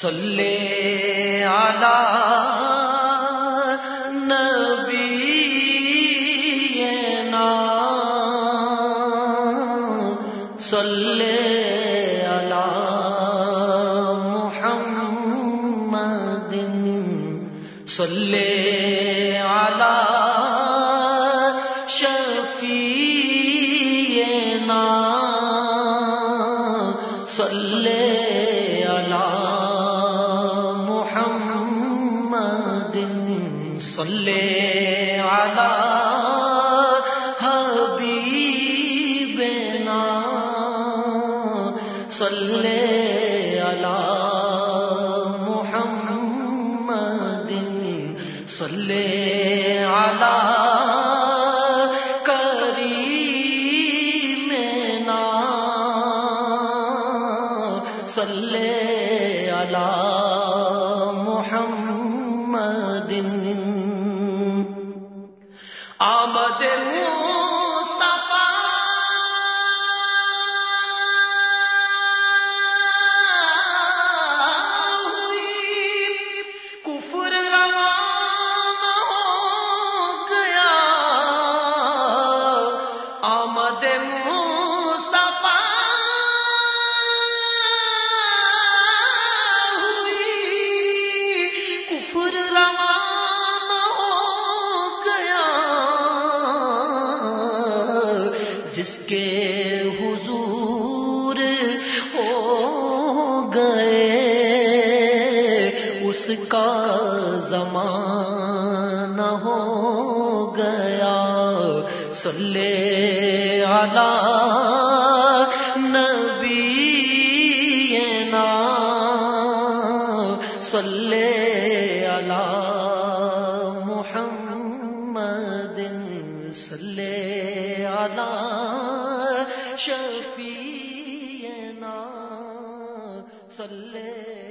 صلی علی نبینا صلی علی محمد صلی علی شفیعنا صلی صلی علی حبیبنا صلی علی محمد صلی علی کریمنا صلی علی آمد مصطفیٰ جس کے حضور ہو گئے، اس کا زمانہ ہو گیا۔ صلی علی نبینا۔ صلی علی محمد، صلی علی شفیعنا صلی